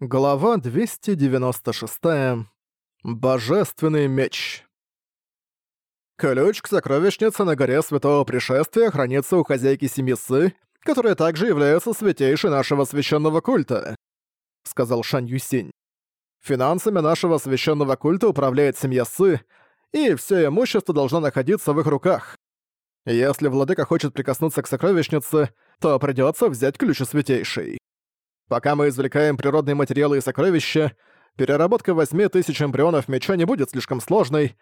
Глава 296. Божественный меч. Ключ к сокровищнице на горе Святого Пришествия хранится у хозяйки семьи Сы, которая также является святейшей нашего священного культа, сказал Шань Юсинь. Финансами нашего священного культа управляет семья Сы, и все имущество должно находиться в их руках. Если владыка хочет прикоснуться к сокровищнице, то придется взять ключ у святейшей. Пока мы извлекаем природные материалы и сокровища, переработка 8000 эмбрионов меча не будет слишком сложной.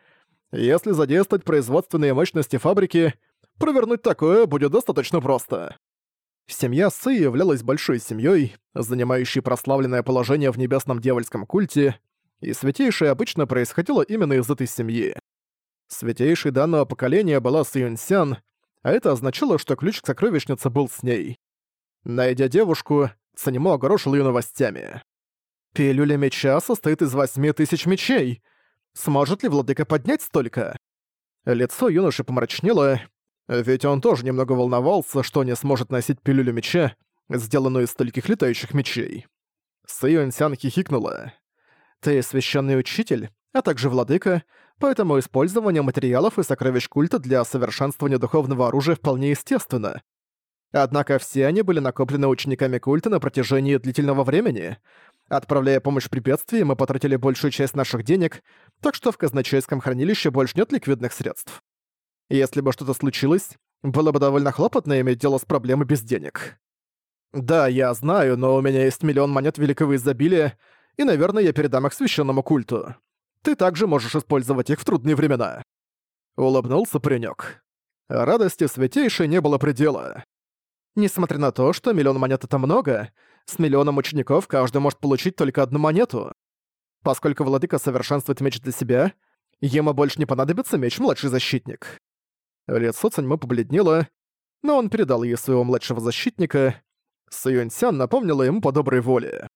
Если задействовать производственные мощности фабрики, провернуть такое будет достаточно просто. Семья Сы являлась большой семьей, занимающей прославленное положение в небесном дьявольском культе, и святейшее обычно происходило именно из этой семьи. Святейшей данного поколения была Сюньсян, а это означало, что ключ к сокровищнице был с ней. Найдя девушку, Санимо огорошил её новостями. «Пилюля меча состоит из восьми тысяч мечей. Сможет ли владыка поднять столько?» Лицо юноши помрачнело, ведь он тоже немного волновался, что не сможет носить пилюлю меча, сделанную из стольких летающих мечей. Сэйюнсян хихикнула. «Ты священный учитель, а также владыка, поэтому использование материалов и сокровищ культа для совершенствования духовного оружия вполне естественно. Однако все они были накоплены учениками культа на протяжении длительного времени. Отправляя помощь в препятствии, мы потратили большую часть наших денег, так что в казначейском хранилище больше нет ликвидных средств. Если бы что-то случилось, было бы довольно хлопотно иметь дело с проблемой без денег. Да, я знаю, но у меня есть миллион монет великого изобилия, и, наверное, я передам их священному культу. Ты также можешь использовать их в трудные времена. Улыбнулся паренёк. Радости святейшей не было предела. Несмотря на то, что миллион монет это много, с миллионом учеников каждый может получить только одну монету. Поскольку владыка совершенствует меч для себя, ему больше не понадобится меч младший защитник. Лицо Цаньмы побледнело, но он передал ей своего младшего защитника. Сюэньсян напомнила ему по доброй воле.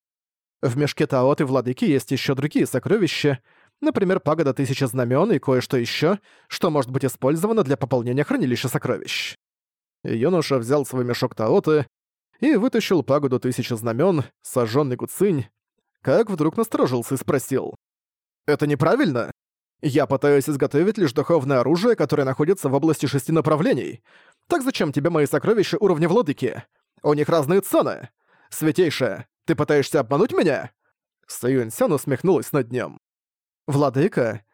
В мешке Таот и владыки есть еще другие сокровища, например, пагода Тысячи Знамен и кое-что еще, что может быть использовано для пополнения хранилища сокровищ. Юноша взял свой мешок Таоты и вытащил пагоду тысячи знамен, сожженный куцинь, как вдруг насторожился и спросил. «Это неправильно? Я пытаюсь изготовить лишь духовное оружие, которое находится в области шести направлений. Так зачем тебе мои сокровища уровня владыки? У них разные цены. Святейшая, ты пытаешься обмануть меня?» Саюньсян усмехнулась над ним. «Владыка,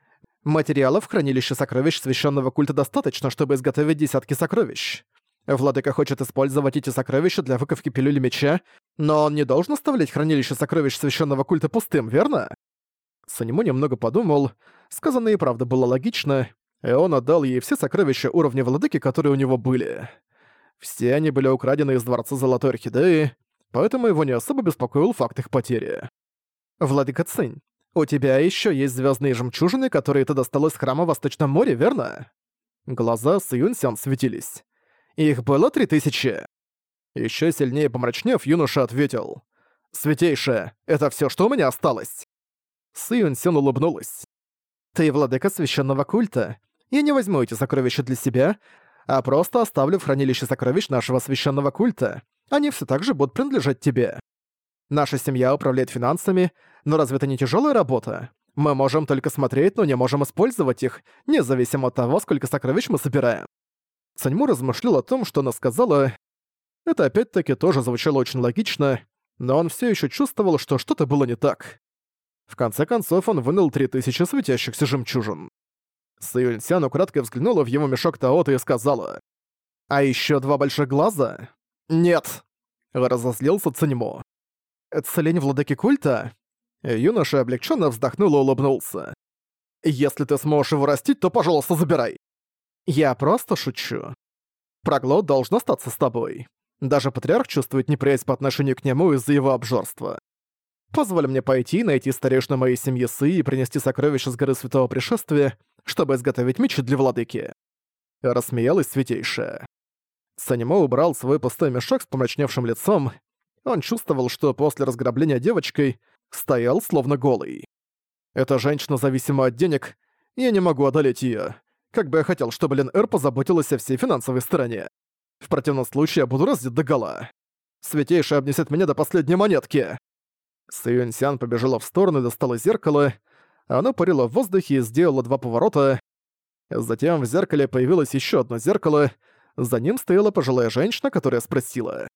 материалов в хранилище сокровищ священного культа достаточно, чтобы изготовить десятки сокровищ. Владыка хочет использовать эти сокровища для выковки пилюли меча, но он не должен оставлять хранилище сокровищ священного культа пустым, верно? Санему немного подумал, сказанное и правда было логично, и он отдал ей все сокровища уровня владыки, которые у него были. Все они были украдены из Дворца Золотой Орхидеи, поэтому его не особо беспокоил факт их потери. «Владыка Цинь, у тебя еще есть звездные жемчужины, которые ты достал из храма в Восточном море, верно?» Глаза Сюньсян светились. Их было три тысячи. Еще сильнее помрачнев, юноша ответил. «Святейшая, это все, что у меня осталось?» Сюн Сюн улыбнулась. «Ты владыка священного культа. Я не возьму эти сокровища для себя, а просто оставлю в хранилище сокровищ нашего священного культа. Они все так же будут принадлежать тебе. Наша семья управляет финансами, но разве это не тяжелая работа? Мы можем только смотреть, но не можем использовать их, независимо от того, сколько сокровищ мы собираем. Саньму размышлял о том, что она сказала. Это опять-таки тоже звучало очень логично, но он все еще чувствовал, что что-то было не так. В конце концов, он вынул три тысячи светящихся жемчужин. Саюньсян украдкой взглянула в его мешок Таота и сказала. «А еще два больших глаза?» «Нет!» — разозлился Цаньмо. «Целень владыки культа?» Юноша облегченно вздохнул и улыбнулся. «Если ты сможешь его растить, то, пожалуйста, забирай!» Я просто шучу. Проглот должен остаться с тобой. Даже патриарх чувствует неприязнь по отношению к нему из-за его обжорства. Позволь мне пойти, найти старейшину моей семьи Сы и принести сокровища с горы Святого Пришествия, чтобы изготовить мечи для владыки. Рассмеялась святейшая. Санимо убрал свой пустой мешок с помрачневшим лицом. Он чувствовал, что после разграбления девочкой стоял словно голый. Эта женщина зависима от денег, я не могу одолеть её. Как бы я хотел, чтобы Лен Эр позаботилась о всей финансовой стороне. В противном случае я буду раздет догола. Святейший обнесет меня до последней монетки. Сюэньсян побежала в сторону и достала зеркало. Оно парило в воздухе и сделало два поворота. Затем в зеркале появилось еще одно зеркало. За ним стояла пожилая женщина, которая спросила.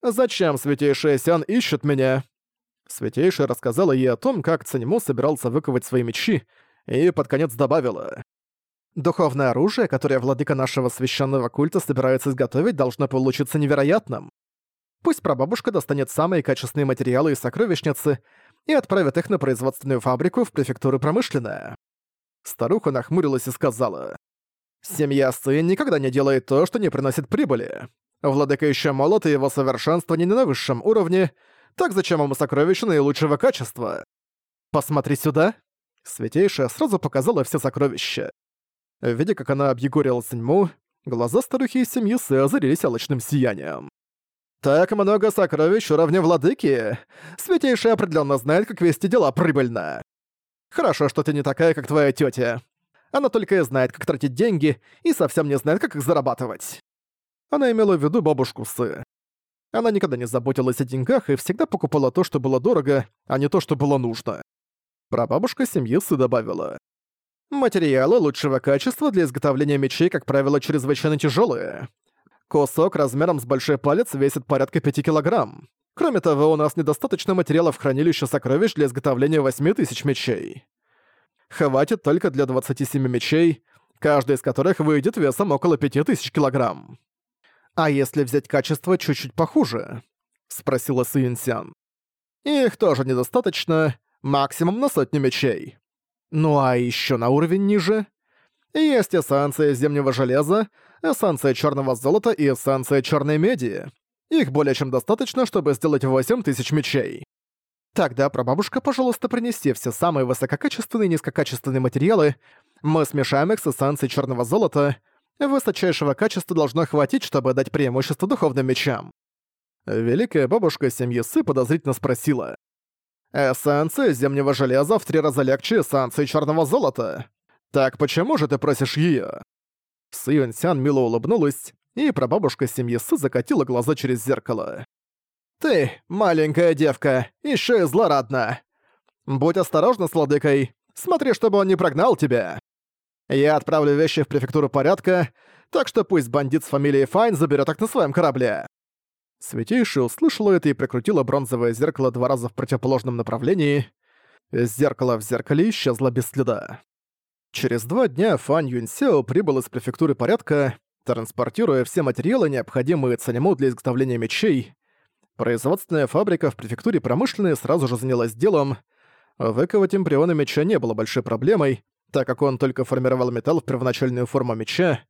«Зачем Святейшая Сян ищет меня?» Святейшая рассказала ей о том, как Цанему собирался выковать свои мечи, и под конец добавила. «Духовное оружие, которое владыка нашего священного культа собирается изготовить, должно получиться невероятным. Пусть прабабушка достанет самые качественные материалы из сокровищницы и отправит их на производственную фабрику в префектуру промышленная». Старуха нахмурилась и сказала. «Семья Сы никогда не делает то, что не приносит прибыли. Владыка еще молод, и его совершенство не на высшем уровне, так зачем ему сокровища наилучшего качества? Посмотри сюда. Святейшая сразу показала все сокровища. Видя, как она объегорила Синьму, глаза старухи из семьи Сы озарились алочным сиянием. «Так много сокровищ уровня владыки! Святейшая определенно знает, как вести дела прибыльно! Хорошо, что ты не такая, как твоя тетя. Она только и знает, как тратить деньги, и совсем не знает, как их зарабатывать». Она имела в виду бабушку Сы. Она никогда не заботилась о деньгах и всегда покупала то, что было дорого, а не то, что было нужно. Прабабушка семьи Сы добавила. Материалы лучшего качества для изготовления мечей, как правило, чрезвычайно тяжелые. Кусок размером с большой палец весит порядка 5 килограмм. Кроме того, у нас недостаточно материалов в хранилище сокровищ для изготовления 8000 мечей. Хватит только для 27 мечей, каждый из которых выйдет весом около 5000 килограмм. «А если взять качество чуть-чуть похуже?» — спросила Суинсян. «Их тоже недостаточно, максимум на сотню мечей. Ну а еще на уровень ниже? Есть эссенция зимнего железа, эссенция черного золота и эссенция черной меди. Их более чем достаточно, чтобы сделать 8 тысяч мечей. Тогда, прабабушка, пожалуйста, принеси все самые высококачественные и низкокачественные материалы, мы смешаем их с эссенцией черного золота, Высочайшего качества должно хватить, чтобы дать преимущество духовным мечам. Великая бабушка семьи Сы подозрительно спросила. «Эссенция зимнего железа в три раза легче эссенции черного золота. Так почему же ты просишь её?» Сы Юньсян мило улыбнулась, и прабабушка семьи Сы закатила глаза через зеркало. «Ты, маленькая девка, ещё и злорадна. Будь осторожна с владыкой, смотри, чтобы он не прогнал тебя». Я отправлю вещи в префектуру порядка, так что пусть бандит с фамилией Файн заберет их на своем корабле». Святейший услышала это и прикрутила бронзовое зеркало два раза в противоположном направлении. Зеркало в зеркале исчезло без следа. Через два дня Фан Юньсео прибыл из префектуры порядка, транспортируя все материалы, необходимые Цанему для изготовления мечей. Производственная фабрика в префектуре промышленной сразу же занялась делом. Выковать эмбрионы меча не было большой проблемой, так как он только формировал металл в первоначальную форму меча,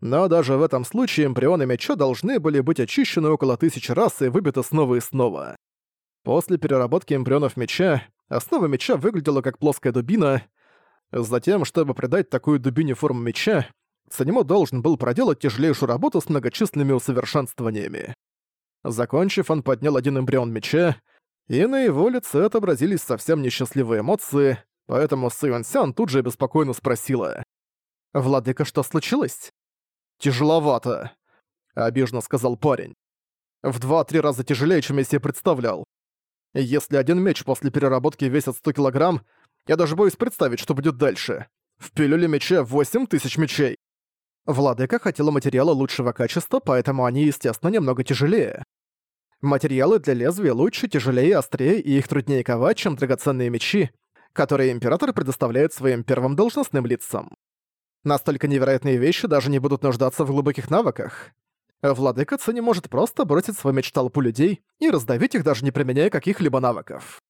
но даже в этом случае эмбрионы меча должны были быть очищены около тысячи раз и выбиты снова и снова. После переработки эмбрионов меча, основа меча выглядела как плоская дубина. Затем, чтобы придать такую дубине форму меча, Санимо должен был проделать тяжелейшую работу с многочисленными усовершенствованиями. Закончив, он поднял один эмбрион меча, и на его лице отобразились совсем несчастливые эмоции, Поэтому Сюэн Сян тут же беспокойно спросила. «Владыка, что случилось?» «Тяжеловато», — обиженно сказал парень. «В два-три раза тяжелее, чем я себе представлял. Если один меч после переработки весит 100 килограмм, я даже боюсь представить, что будет дальше. В пилюле меча 8 тысяч мечей. Владыка хотела материала лучшего качества, поэтому они, естественно, немного тяжелее. Материалы для лезвия лучше, тяжелее, острее и их труднее ковать, чем драгоценные мечи, которые император предоставляет своим первым должностным лицам. Настолько невероятные вещи даже не будут нуждаться в глубоких навыках. Владыка Ци может просто бросить свой меч толпу людей и раздавить их, даже не применяя каких-либо навыков.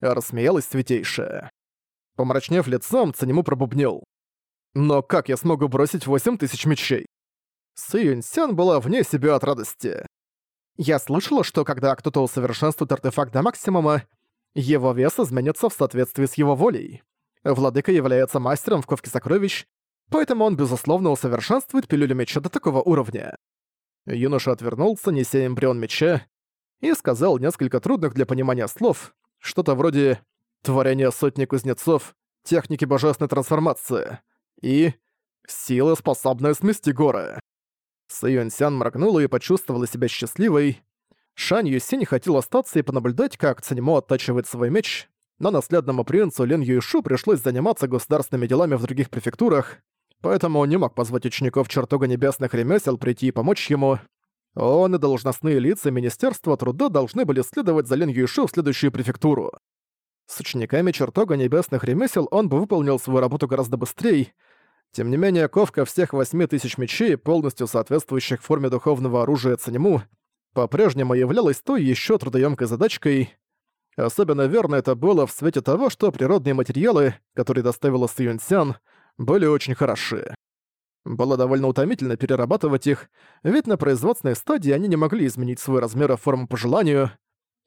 Рассмеялась Святейшая. Помрачнев лицом, Цинему пробубнил. «Но как я смогу бросить восемь тысяч мечей?» Сы Юньсян была вне себя от радости. Я слышала, что когда кто-то усовершенствует артефакт до максимума, его вес изменится в соответствии с его волей. Владыка является мастером в ковке сокровищ, поэтому он, безусловно, усовершенствует пилюлю меча до такого уровня. Юноша отвернулся, неся эмбрион меча, и сказал несколько трудных для понимания слов, что-то вроде «творение сотни кузнецов», «техники божественной трансформации» и «сила, способная смести горы». Сэйюньсян моргнула и почувствовала себя счастливой. Шань Юсинь хотел остаться и понаблюдать, как Циньмо оттачивает свой меч, но наследному принцу Лен Юйшу пришлось заниматься государственными делами в других префектурах, поэтому он не мог позвать учеников чертога небесных ремесел прийти и помочь ему. Он и должностные лица Министерства труда должны были следовать за Лен Юйшу в следующую префектуру. С учениками чертога небесных ремесел он бы выполнил свою работу гораздо быстрее, тем не менее, ковка всех восьми тысяч мечей, полностью соответствующих форме духовного оружия Цанему, по-прежнему являлась той еще трудоемкой задачкой. Особенно верно это было в свете того, что природные материалы, которые доставила Сюньсян, были очень хороши. Было довольно утомительно перерабатывать их, ведь на производственной стадии они не могли изменить свой размер и форму по желанию.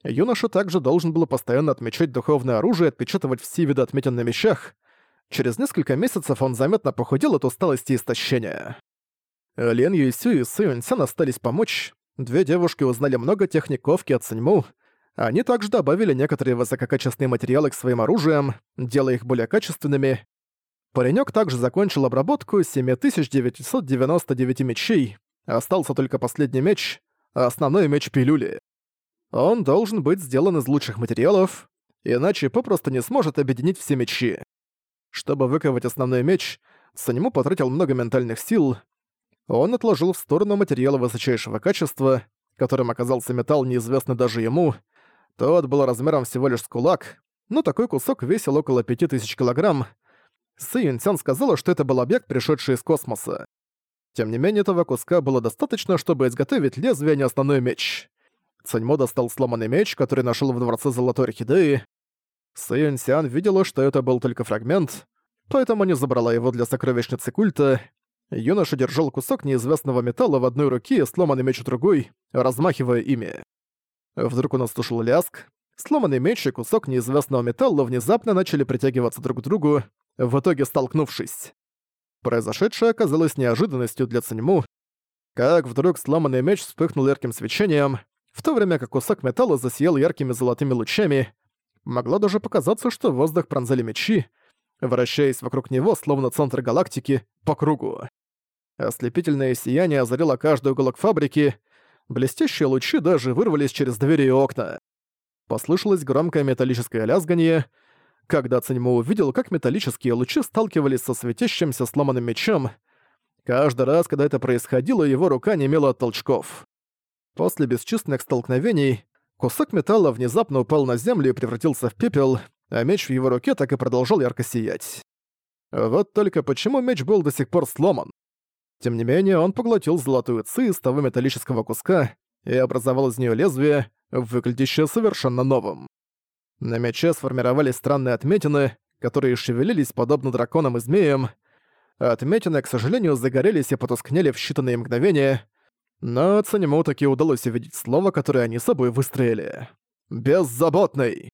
Юноша также должен был постоянно отмечать духовное оружие и отпечатывать все виды отметин на мечах, Через несколько месяцев он заметно похудел от усталости и истощения. Лен Юйсю и Сюньсян остались помочь. Две девушки узнали много техник ковки от Циньму. Они также добавили некоторые высококачественные материалы к своим оружиям, делая их более качественными. Паренёк также закончил обработку 7999 мечей. Остался только последний меч, а основной меч пилюли. Он должен быть сделан из лучших материалов, иначе попросту не сможет объединить все мечи. Чтобы выковать основной меч, Санему потратил много ментальных сил. Он отложил в сторону материала высочайшего качества, которым оказался металл, неизвестный даже ему. Тот был размером всего лишь с кулак, но такой кусок весил около 5000 килограмм. Сы Юньцян сказала, что это был объект, пришедший из космоса. Тем не менее, этого куска было достаточно, чтобы изготовить лезвие, а не основной меч. Цаньмо достал сломанный меч, который нашел в дворце Золотой Орхидеи, Сэйон Сиан видела, что это был только фрагмент, поэтому не забрала его для сокровищницы культа. Юноша держал кусок неизвестного металла в одной руке и сломанный меч в другой, размахивая ими. Вдруг он услышал ляск. Сломанный меч и кусок неизвестного металла внезапно начали притягиваться друг к другу, в итоге столкнувшись. Произошедшее оказалось неожиданностью для Циньму, как вдруг сломанный меч вспыхнул ярким свечением, в то время как кусок металла засиял яркими золотыми лучами, Могло даже показаться, что воздух пронзали мечи, вращаясь вокруг него, словно центр галактики, по кругу. Ослепительное сияние озарило каждый уголок фабрики, блестящие лучи даже вырвались через двери и окна. Послышалось громкое металлическое лязганье, когда Циньмо увидел, как металлические лучи сталкивались со светящимся сломанным мечом. Каждый раз, когда это происходило, его рука немела от толчков. После бесчисленных столкновений Кусок металла внезапно упал на землю и превратился в пепел, а меч в его руке так и продолжал ярко сиять. Вот только почему меч был до сих пор сломан? Тем не менее, он поглотил золотую ци из того металлического куска и образовал из нее лезвие, выглядящее совершенно новым. На мече сформировались странные отметины, которые шевелились подобно драконам и змеям. Отметины, к сожалению, загорелись и потускнели в считанные мгновения, но Цанему таки удалось увидеть слово, которое они собой выстроили. «Беззаботный!»